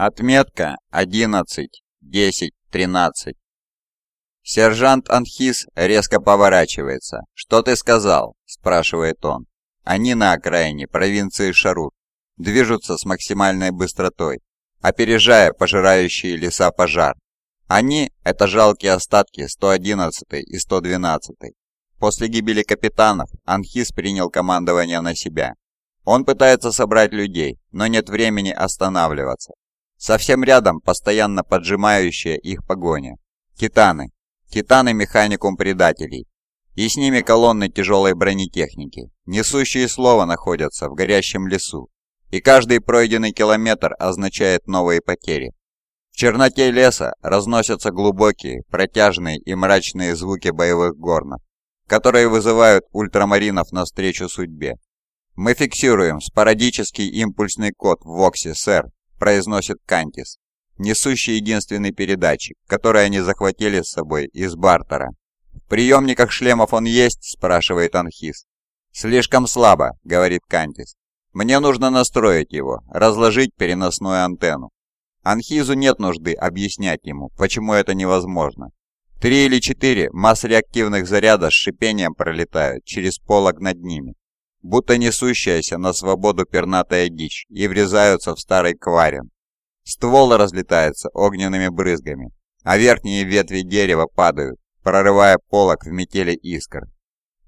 Отметка 11, 10, 13. Сержант Анхис резко поворачивается. «Что ты сказал?» – спрашивает он. Они на окраине провинции Шарут. Движутся с максимальной быстротой, опережая пожирающие леса пожар. Они – это жалкие остатки 111 и 112. После гибели капитанов Анхис принял командование на себя. Он пытается собрать людей, но нет времени останавливаться. Совсем рядом постоянно поджимающая их погоня. Титаны. Титаны механикум предателей. И с ними колонны тяжелой бронетехники, несущие слово находятся в горящем лесу. И каждый пройденный километр означает новые потери. В черноте леса разносятся глубокие, протяжные и мрачные звуки боевых горнов, которые вызывают ультрамаринов навстречу судьбе. «Мы фиксируем спорадический импульсный код в Воксе, сэр», произносит Кантис, несущий единственный передатчик, который они захватили с собой из Бартера. «В приемниках шлемов он есть?» – спрашивает Анхис. «Слишком слабо», – говорит Кантис. «Мне нужно настроить его, разложить переносную антенну». Анхизу нет нужды объяснять ему, почему это невозможно. Три или четыре масс-реактивных заряда с шипением пролетают через полог над ними, будто несущаяся на свободу пернатая дичь, и врезаются в старый кварин. Ствол разлетается огненными брызгами, а верхние ветви дерева падают, прорывая полок в метели искр.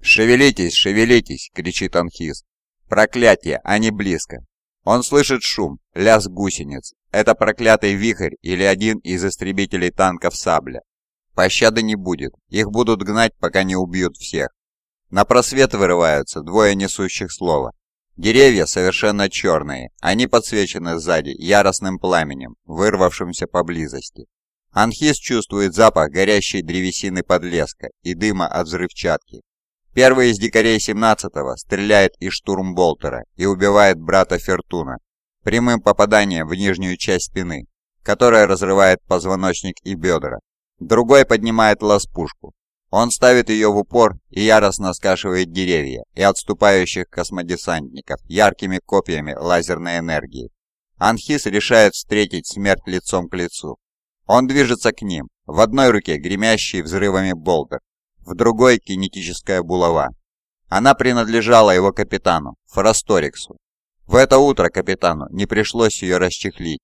«Шевелитесь, шевелитесь!» — кричит Анхис. «Проклятие, они близко!» Он слышит шум, лязг гусениц. Это проклятый вихрь или один из истребителей танков «Сабля». Пощады не будет, их будут гнать, пока не убьют всех. На просвет вырываются двое несущих слова. Деревья совершенно черные, они подсвечены сзади яростным пламенем, вырвавшимся поблизости. Анхис чувствует запах горящей древесины подлеска и дыма от взрывчатки. Первый из дикарей 17-го стреляет из штурмболтера и убивает брата Фертуна прямым попаданием в нижнюю часть спины, которая разрывает позвоночник и бедра. Другой поднимает лаз-пушку, он ставит ее в упор и яростно скашивает деревья и отступающих космодесантников яркими копьями лазерной энергии. Анхис решает встретить смерть лицом к лицу. Он движется к ним, в одной руке гремящий взрывами болтер, в другой кинетическая булава. Она принадлежала его капитану, Фрасториксу. В это утро капитану не пришлось ее расчехлить.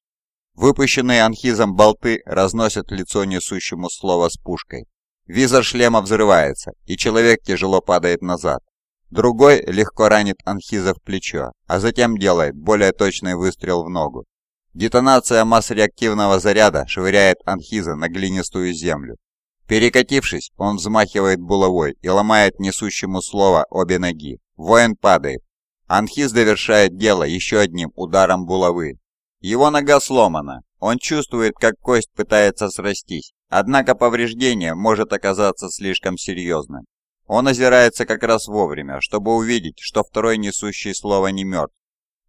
Выпущенные анхизом болты разносят лицо несущему слово с пушкой. Визор шлема взрывается, и человек тяжело падает назад. Другой легко ранит Анхиза в плечо, а затем делает более точный выстрел в ногу. Детонация масс реактивного заряда швыряет Анхиза на глинистую землю. Перекатившись, он взмахивает булавой и ломает несущему слово обе ноги. Воин падает. Анхиз довершает дело еще одним ударом булавы. Его нога сломана. Он чувствует, как кость пытается срастись, Однако повреждение может оказаться слишком серьезным. Он озирается как раз вовремя, чтобы увидеть, что второй несущий слово не мертв.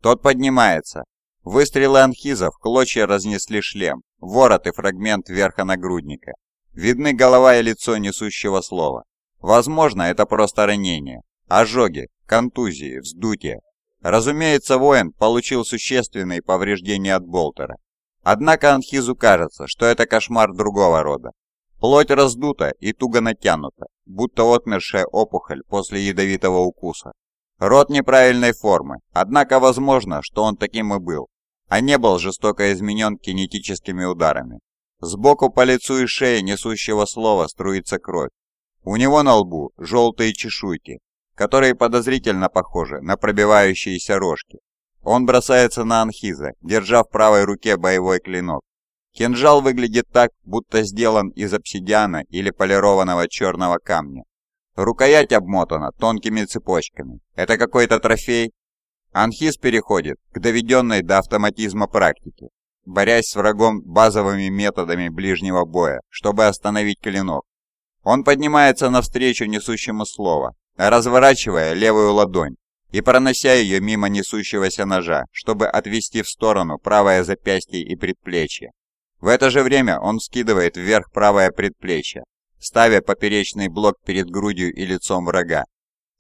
Тот поднимается. Выстрелы анхизов клочья разнесли шлем, ворот и фрагмент верха нагрудника. Видны голова и лицо несущего слова. Возможно, это просто ранение, ожоги, контузии, вздутие. Разумеется, воин получил существенные повреждения от болтера. Однако Анхизу кажется, что это кошмар другого рода. Плоть раздута и туго натянута, будто отмершая опухоль после ядовитого укуса. Рот неправильной формы, однако возможно, что он таким и был, а не был жестоко изменен кинетическими ударами. Сбоку по лицу и шее несущего слова струится кровь. У него на лбу желтые чешуйки, которые подозрительно похожи на пробивающиеся рожки. Он бросается на Анхиза, держа в правой руке боевой клинок. Кинжал выглядит так, будто сделан из обсидиана или полированного черного камня. Рукоять обмотана тонкими цепочками. Это какой-то трофей? Анхиз переходит к доведенной до автоматизма практике, борясь с врагом базовыми методами ближнего боя, чтобы остановить клинок. Он поднимается навстречу несущему слово, разворачивая левую ладонь и пронося ее мимо несущегося ножа, чтобы отвести в сторону правое запястье и предплечье. В это же время он скидывает вверх правое предплечье, ставя поперечный блок перед грудью и лицом врага.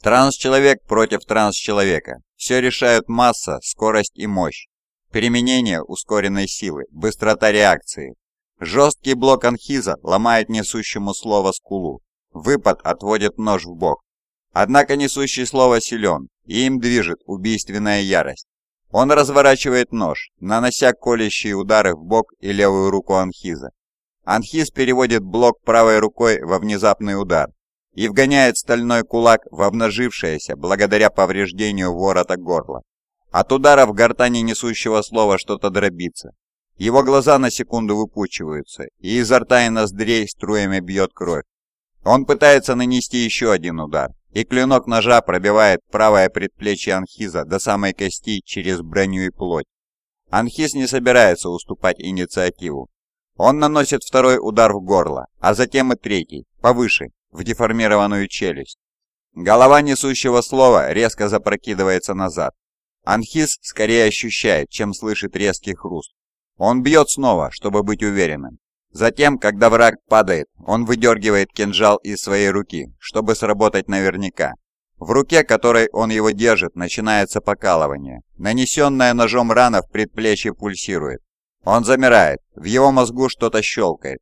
Транс-человек против транс-человека. Все решают масса, скорость и мощь. применение ускоренной силы, быстрота реакции. Жесткий блок анхиза ломает несущему слово скулу. Выпад отводит нож в бок. Однако несущий слово силен, и им движет убийственная ярость. Он разворачивает нож, нанося колющие удары в бок и левую руку Анхиза. Анхиз переводит блок правой рукой во внезапный удар и вгоняет стальной кулак в обнажившееся благодаря повреждению ворота горла. От удара в гортани несущего слова что-то дробится. Его глаза на секунду выпучиваются, и изо рта и ноздрей струями бьет кровь. Он пытается нанести еще один удар, и клинок ножа пробивает правое предплечье Анхиза до самой кости через броню и плоть. Анхиз не собирается уступать инициативу. Он наносит второй удар в горло, а затем и третий, повыше, в деформированную челюсть. Голова несущего слова резко запрокидывается назад. Анхиз скорее ощущает, чем слышит резкий хруст. Он бьет снова, чтобы быть уверенным. Затем, когда враг падает, он выдергивает кинжал из своей руки, чтобы сработать наверняка. В руке, которой он его держит, начинается покалывание. Нанесенная ножом рана в предплечье пульсирует. Он замирает, в его мозгу что-то щелкает.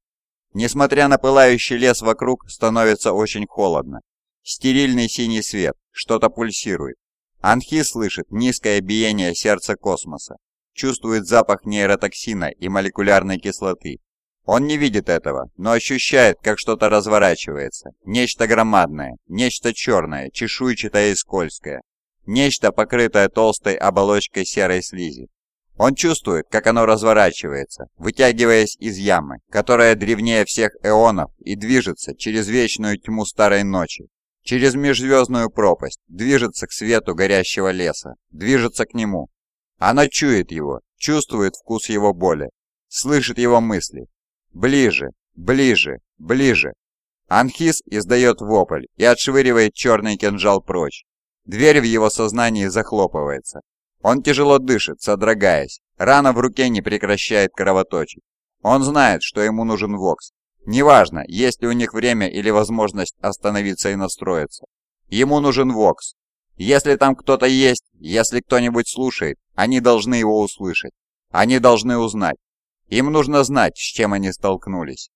Несмотря на пылающий лес вокруг, становится очень холодно. Стерильный синий свет, что-то пульсирует. Анхи слышит низкое биение сердца космоса, чувствует запах нейротоксина и молекулярной кислоты. Он не видит этого, но ощущает, как что-то разворачивается. Нечто громадное, нечто черное, чешуйчатое и скользкое. Нечто, покрытое толстой оболочкой серой слизи. Он чувствует, как оно разворачивается, вытягиваясь из ямы, которая древнее всех эонов и движется через вечную тьму старой ночи, через межзвездную пропасть, движется к свету горящего леса, движется к нему. Она чует его, чувствует вкус его боли, слышит его мысли, Ближе, ближе, ближе. Анхис издает вопль и отшвыривает черный кинжал прочь. Дверь в его сознании захлопывается. Он тяжело дышит, содрогаясь. Рана в руке не прекращает кровоточить. Он знает, что ему нужен Вокс. Неважно, есть ли у них время или возможность остановиться и настроиться. Ему нужен Вокс. Если там кто-то есть, если кто-нибудь слушает, они должны его услышать. Они должны узнать. Им нужно знать, с чем они столкнулись.